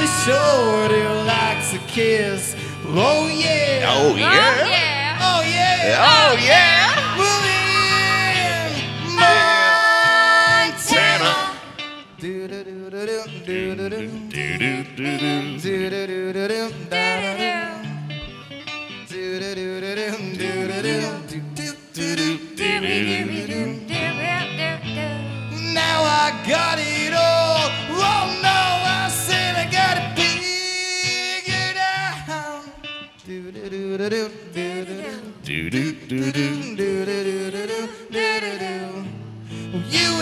is the shorty likes a kiss. Oh yeah. Oh, Oh yeah. Oh yeah. Oh, oh yeah. Well, in Montana. Now I got it You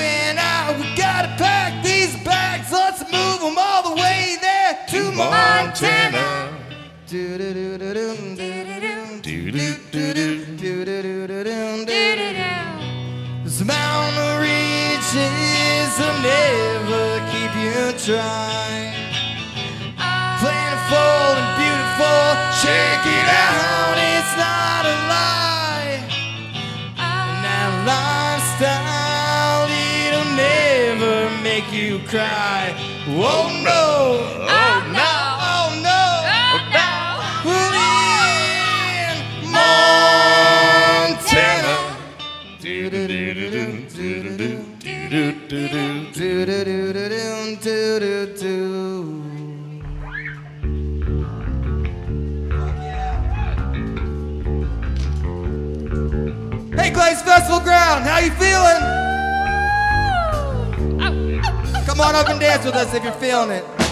and I, we gotta pack these bags. Let's move them all the way there to Montana. This mountain reaches will never keep you dry. Check it out, it's not a lie. That lifestyle, it'll never make you cry. Oh no! Oh no. Oh no! Oh no. We're in Montana. Hey, Glaze Festival Ground, how you feeling? Come on up and dance with us if you're feeling it.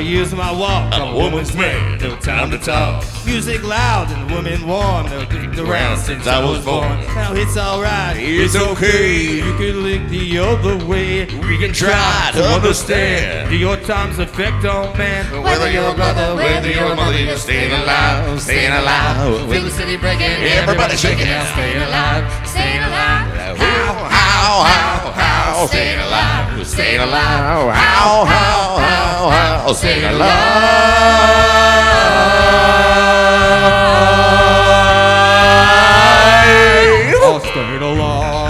Use my walk. I'm a woman's man, no time to talk. Music loud and the woman warm. They've been around since I was born. Now it's alright. It's okay. You can look the other way. We can try to understand. New York Times affect on man? Whether you're a brother, whether you're a mother, you're staying alive, staying alive. Feel the city breaking. Everybody shaking out, Staying alive. Staying alive. How, how, how, how, staying alive, staying alive. Oh, how, how, how, how, staying alive. I'll stay alive.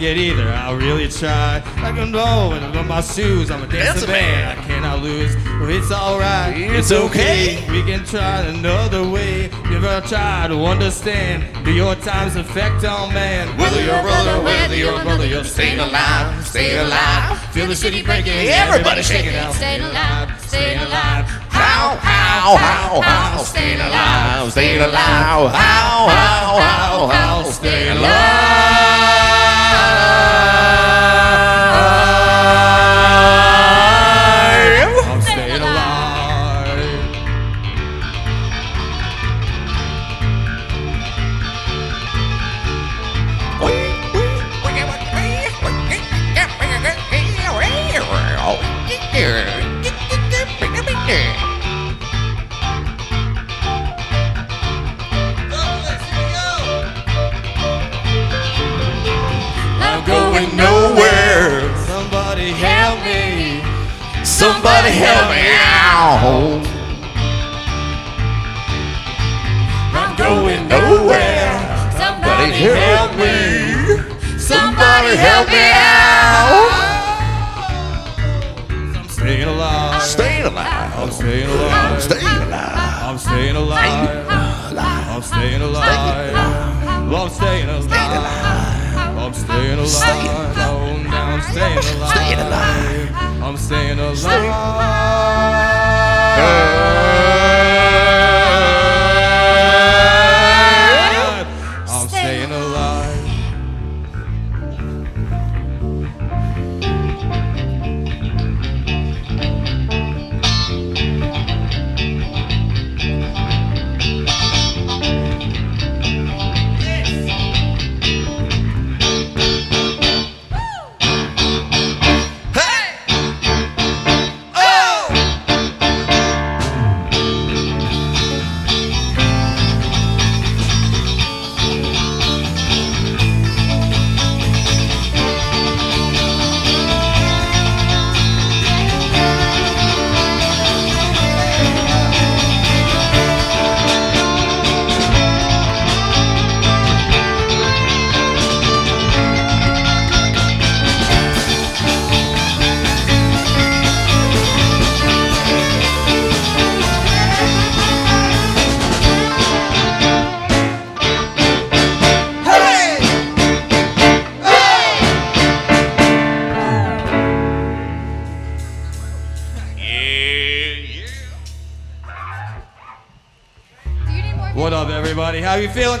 I can't get either. I'll really try. I can roll and on my shoes. I'm a dancing man. I cannot lose. Well, it's alright. It's okay. We can try another way. Never try to understand. New York Times affect on man? Whether you're a brother, whether you're a mother, you're staying alive, staying alive. Feel the city breaking. Everybody shaking out. Staying alive. Staying alive. How, how, how, how, staying alive, staying alive. How, how, how, how, staying alive.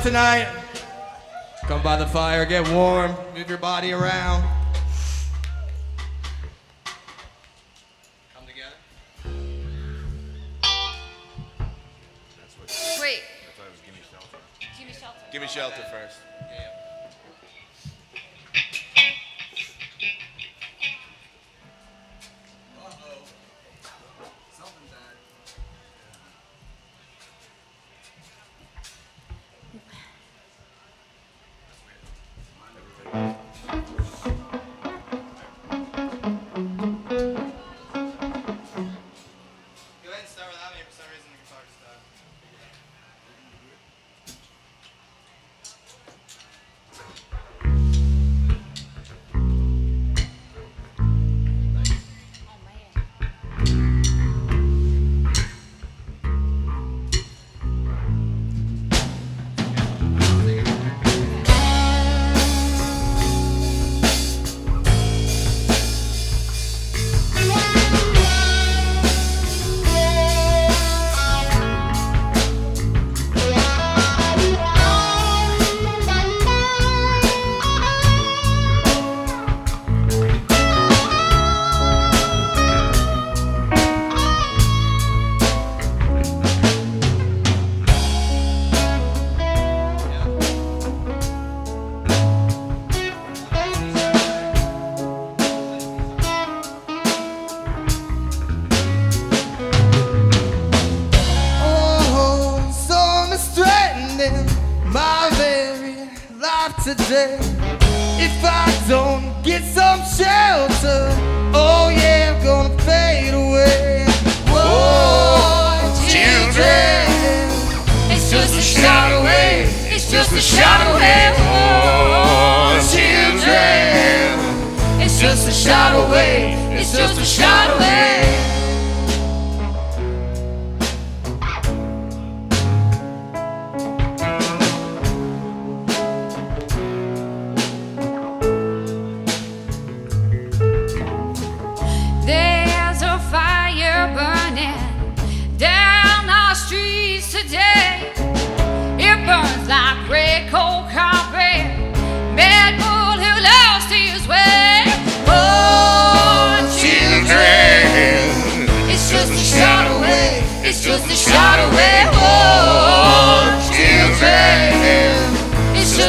tonight. Come by the fire, get warm, move your body around.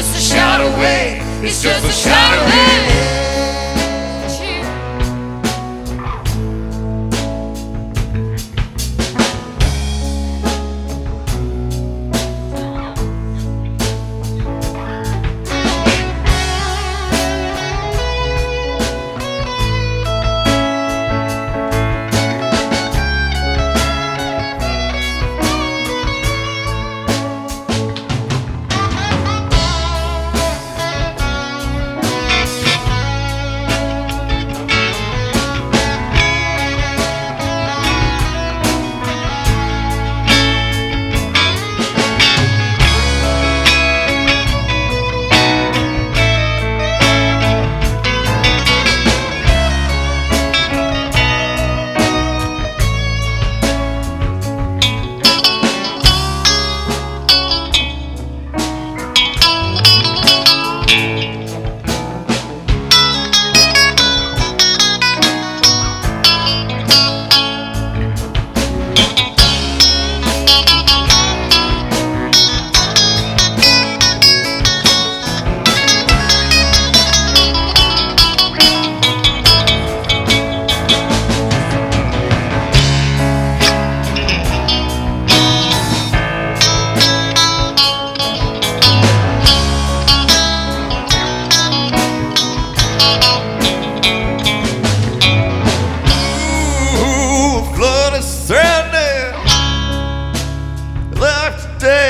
just a shot away. It's just a shot away.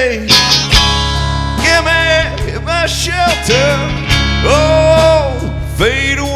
me, give me my shelter. Oh, fade away.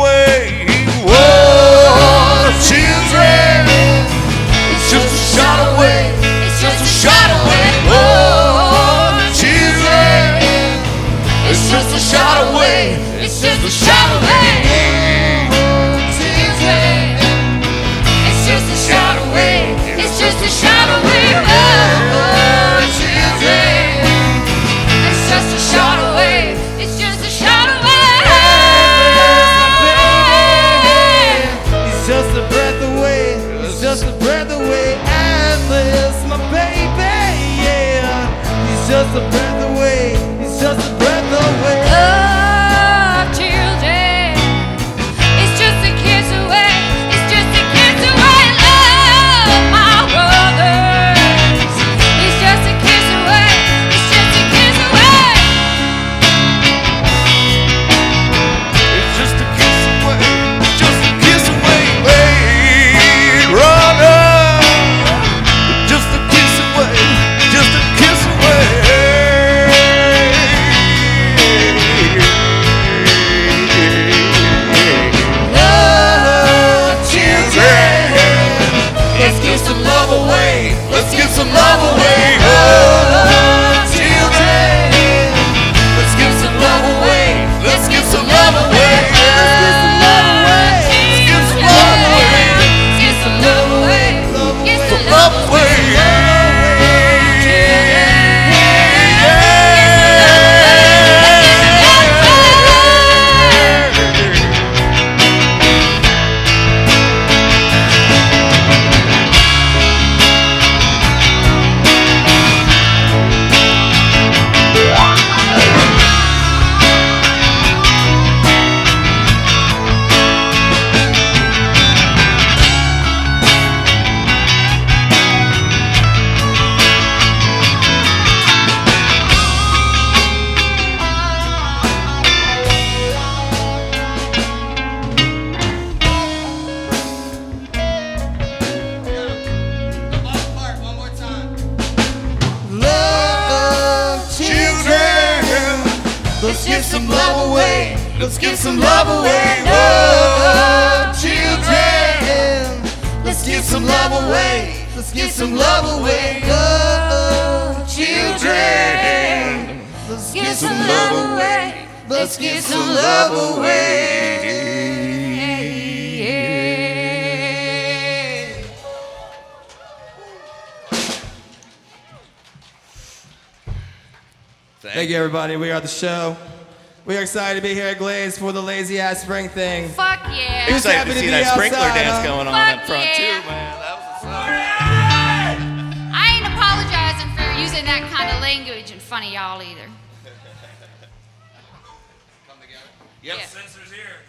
that spring thing. Fuck yeah. Who's happy to, to see that outside, sprinkler dance huh? going on Fuck up front, yeah. too, man. That was a song. I ain't apologizing for using that kind of language in front of y'all either. Come together. Yep. Yeah. Sensors here.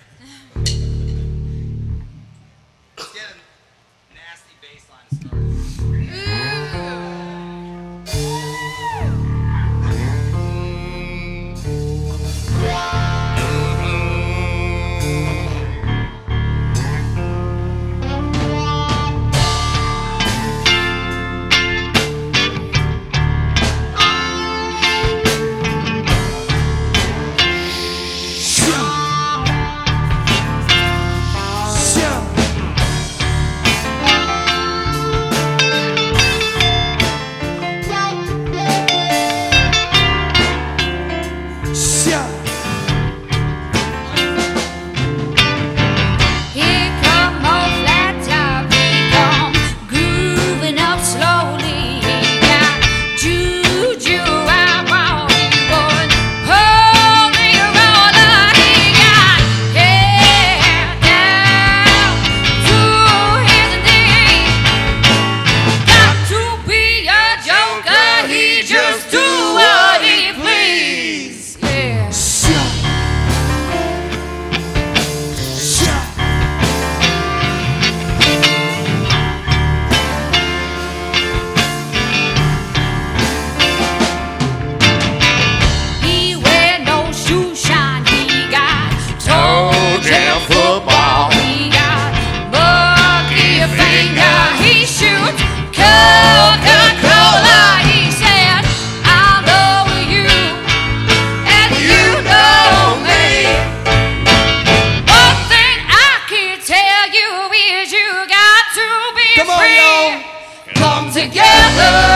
together.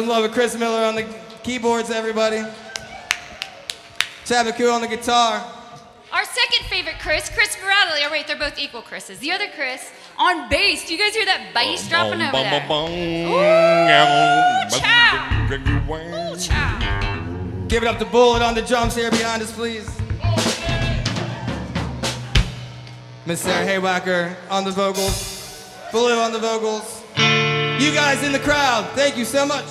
some love with Chris Miller on the keyboards, everybody. Chabacu on the guitar. Our second favorite Chris, Chris Bradley. Oh wait, they're both equal Chris's. The other Chris on bass. Do you guys hear that bass dropping over there? Ooh, chow! Ooh, chow! Give it up to Bullet on the drums here behind us, please. Miss Sarah Haywacker on the vocals. Bullet on the vocals. You guys in the crowd, thank you so much.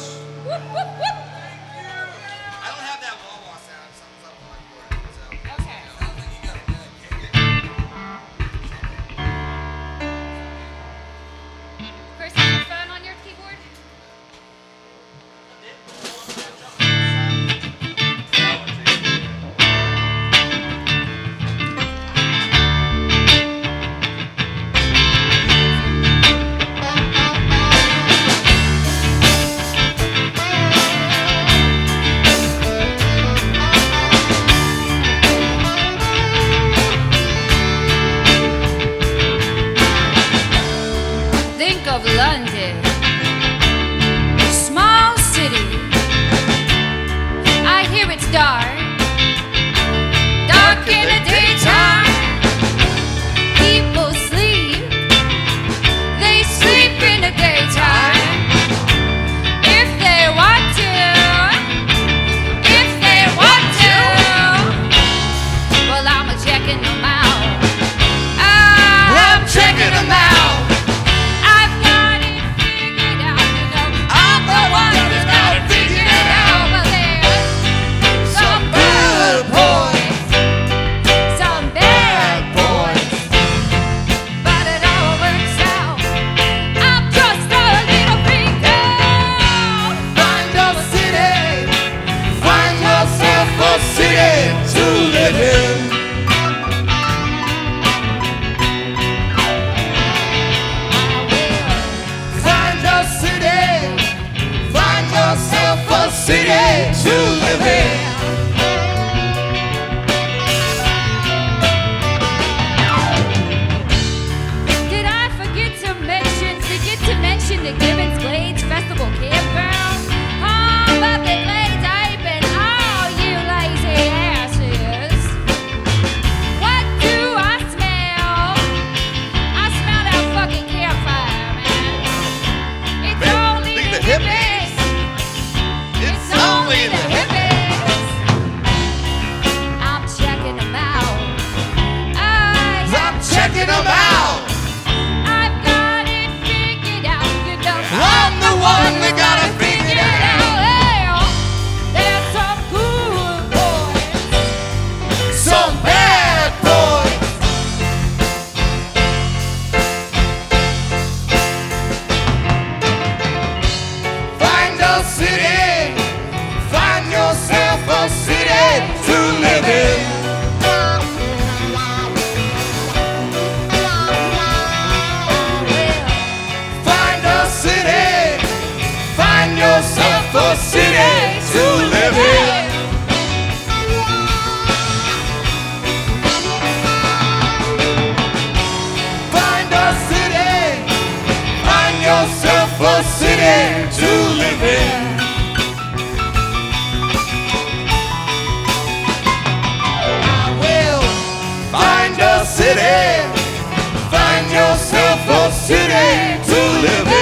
city. Find yourself a city to live in.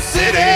City.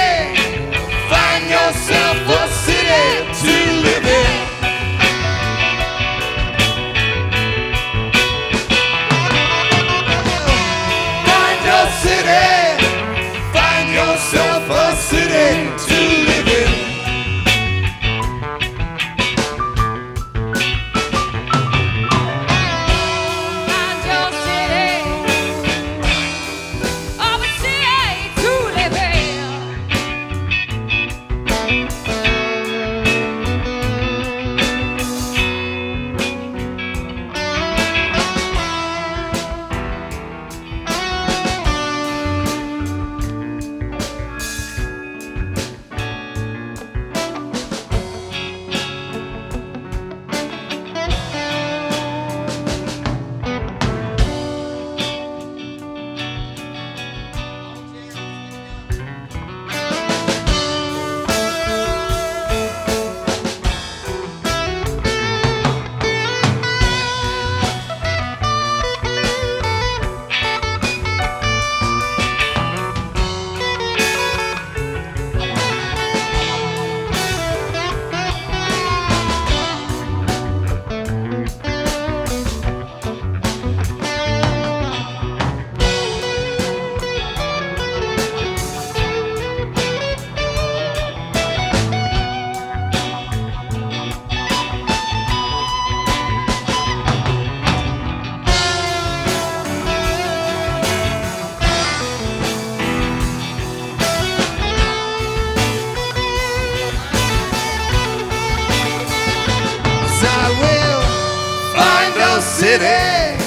City.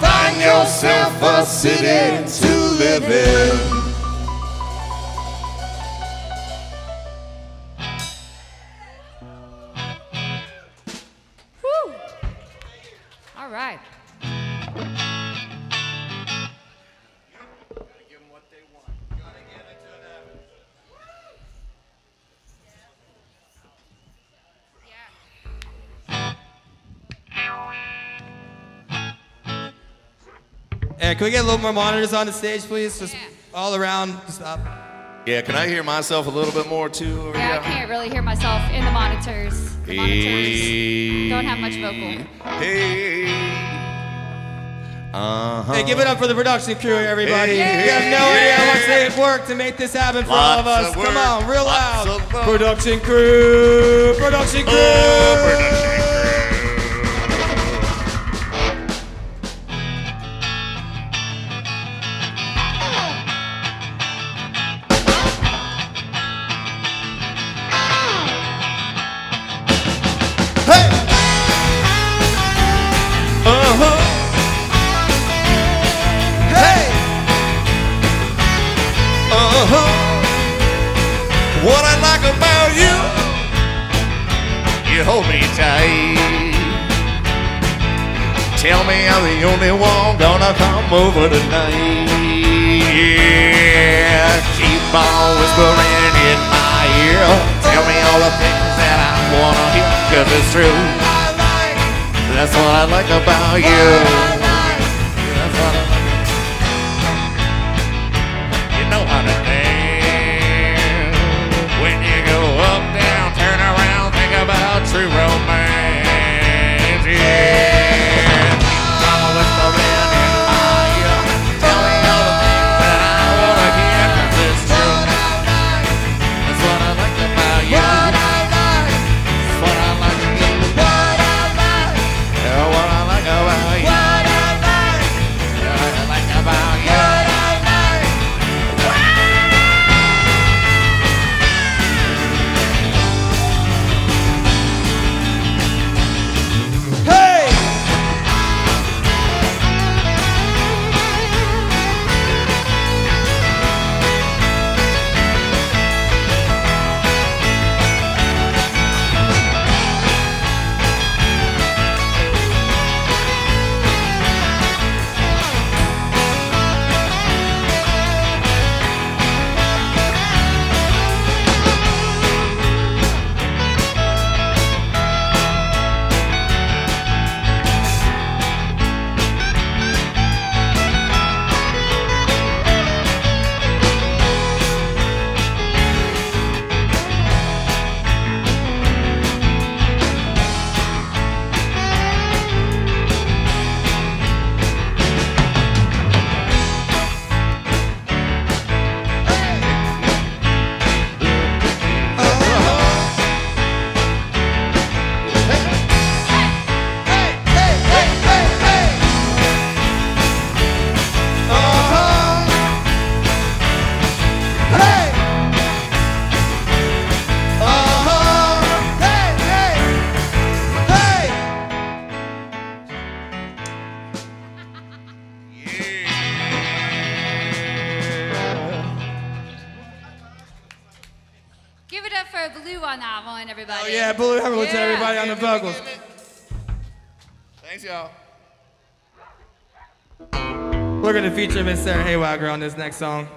Find yourself a city to live in. Hey, can we get a little more monitors on the stage, please? Just Yeah. all around. Just up. Yeah, can I hear myself a little bit more too? Over Yeah, I can't really hear myself in the monitors. The monitors Hey. don't have much vocal. Hey. Uh huh. Hey, give it up for the production crew, everybody. Hey. You have no idea how much they've worked to make this happen for all of us. of Come on, real lots loud. Production crew, production crew. Oh, production only one gonna come over tonight. Keep on whispering in my ear. Tell me all the things that I wanna hear, cause it's true. That's what I like about you. That's what I like. You know how to dance. When you go up, down, turn around, think about true romance. Feature Miss Sarah Haywager on this next song.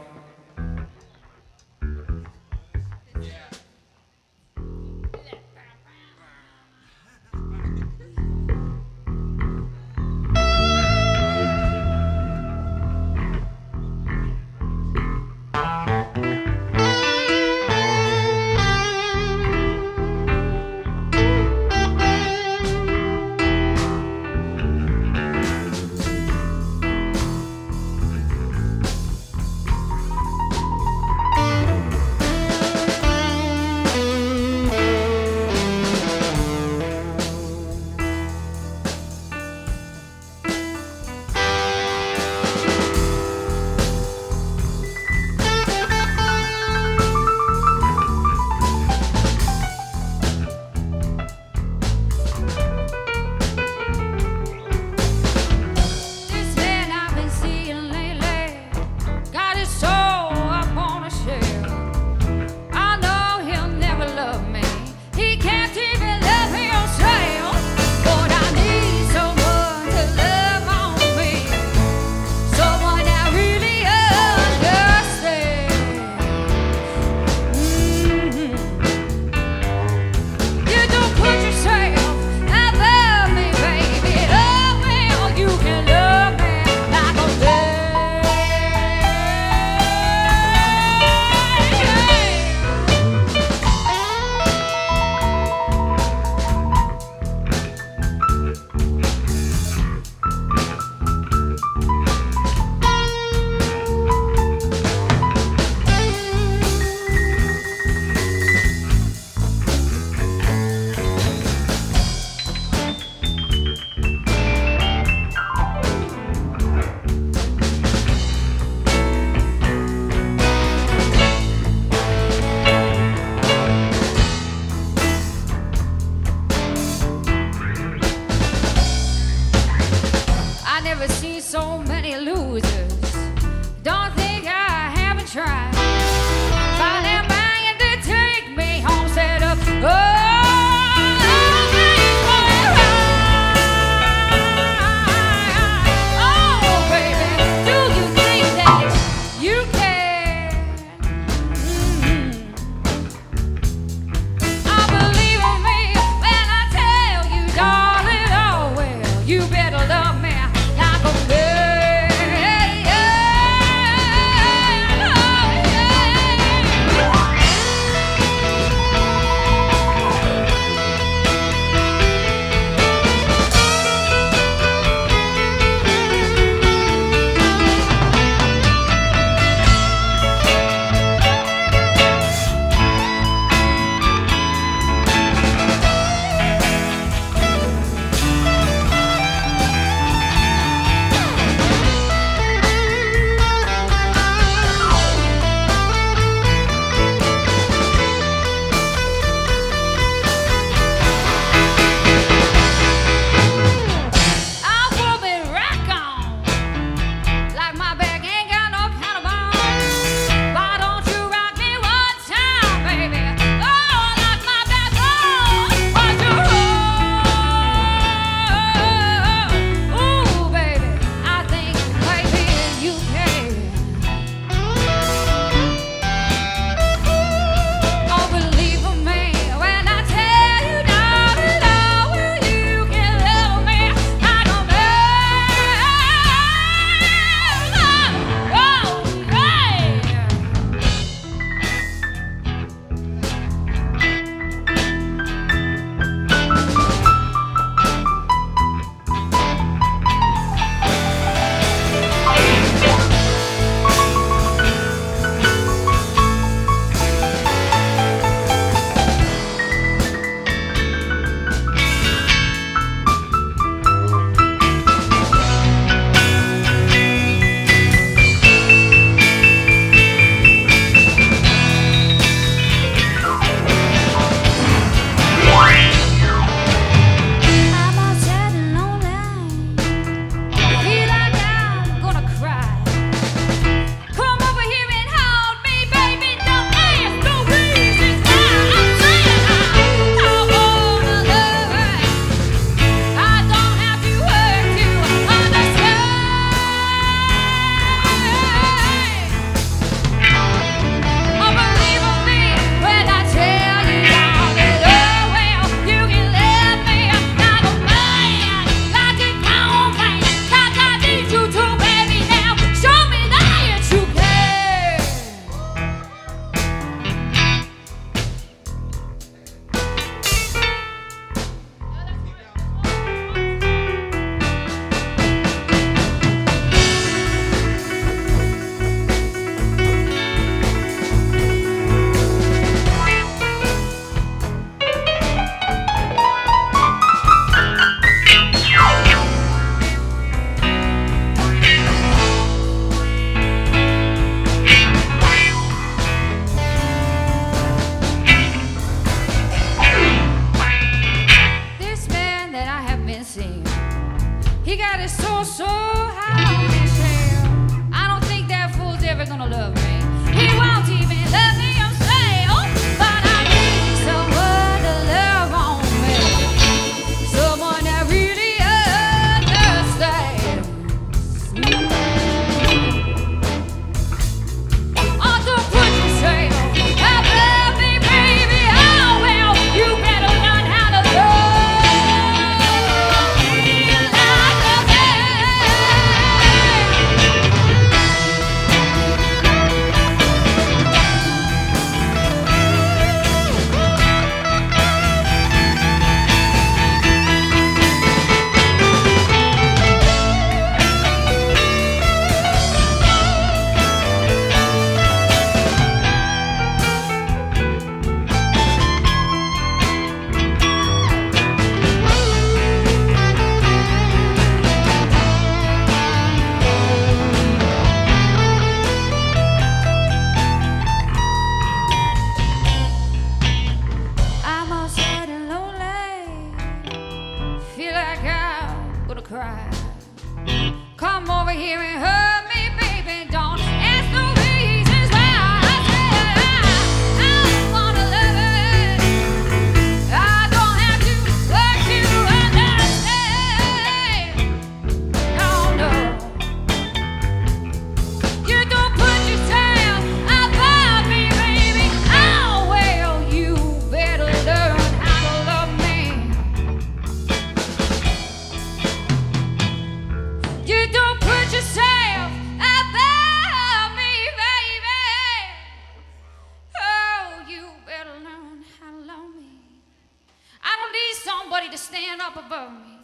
somebody to stand up above me.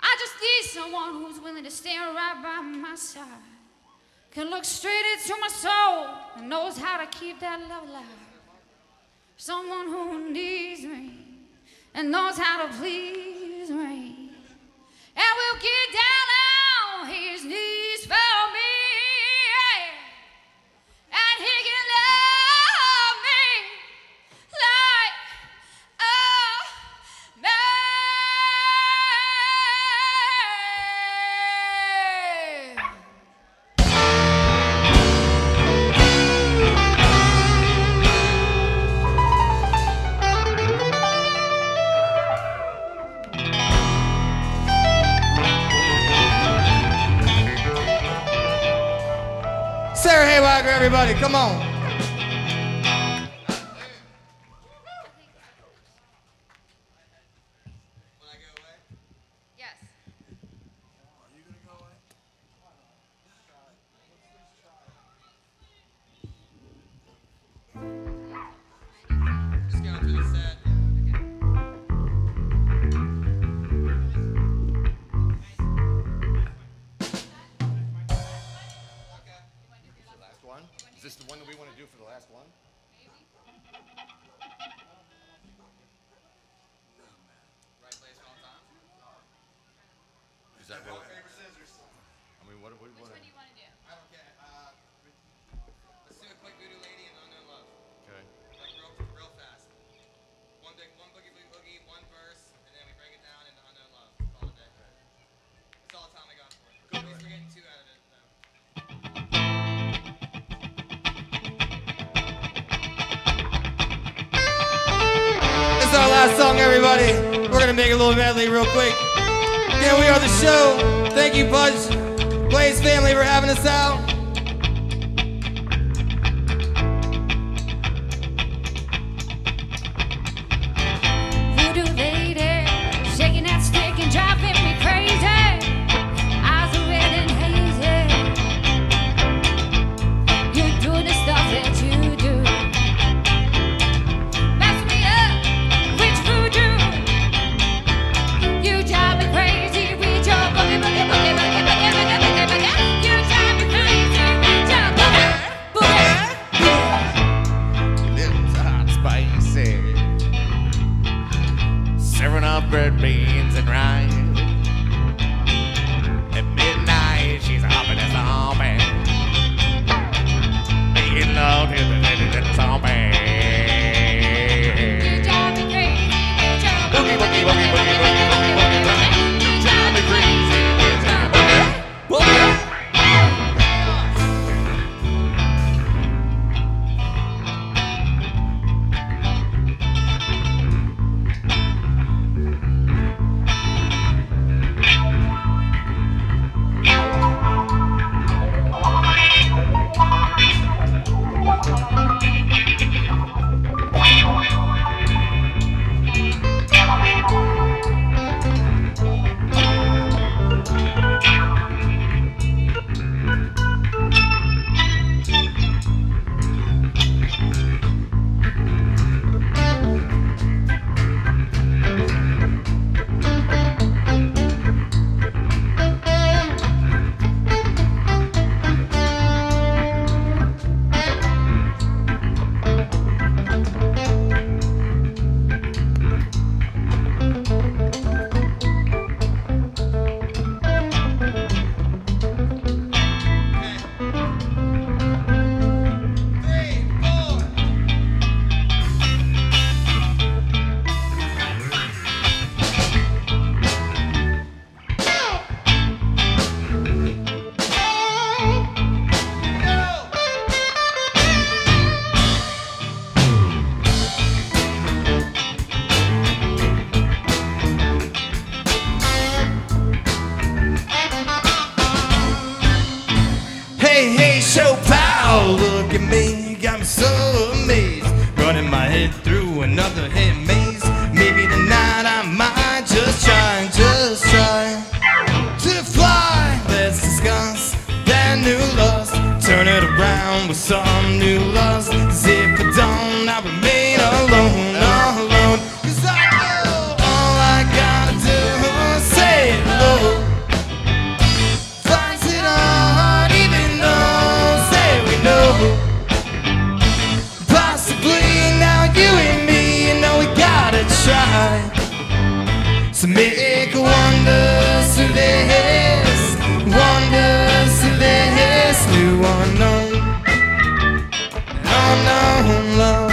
I just need someone who's willing to stand right by my side, can look straight into my soul, and knows how to keep that love alive. Someone who needs me and knows how to please me. And we'll get down. everybody. Come on. song, everybody. We're gonna make a little medley real quick. Here we are, the show. Thank you, Budge, Blaze family, for having us out. Make wonders to this, wonders to this new unknown, unknown love.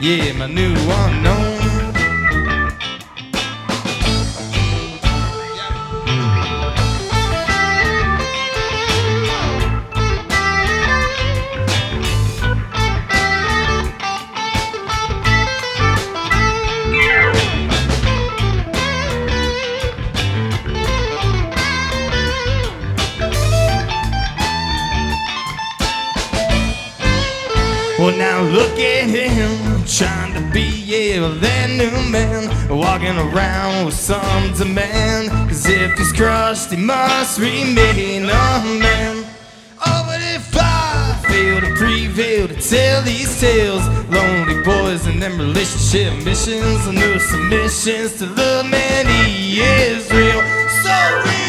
Yeah, my new unknown. They must remain a man. Oh, but if I fail to prevail to tell these tales, lonely boys and them relationship missions, and new submissions to the man he is real. So real.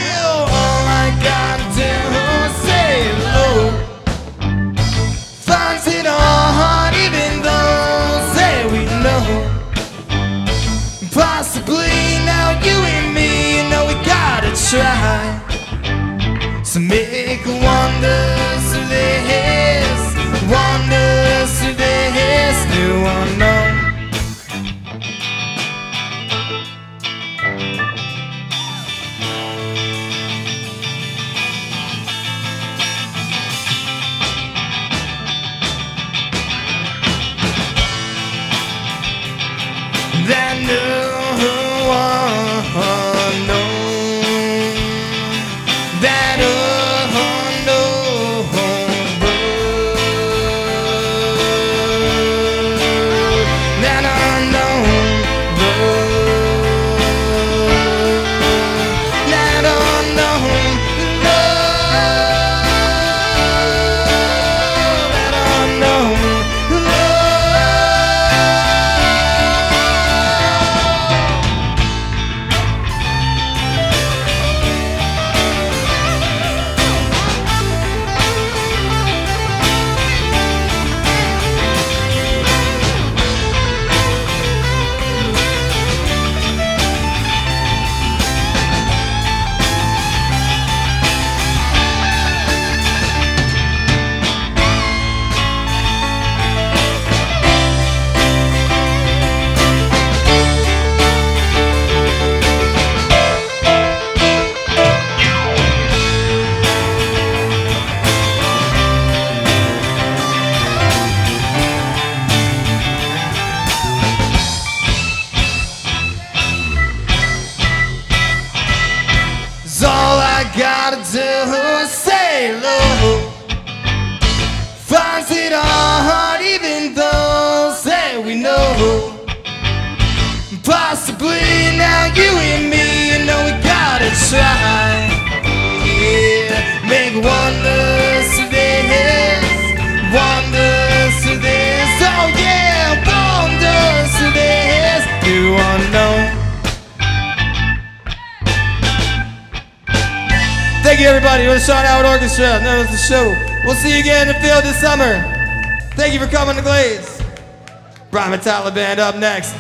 everybody, with the Sean Orchestra. That was the show. We'll see you again in the field this summer. Thank you for coming to Glaze. Brahma Taliban up next.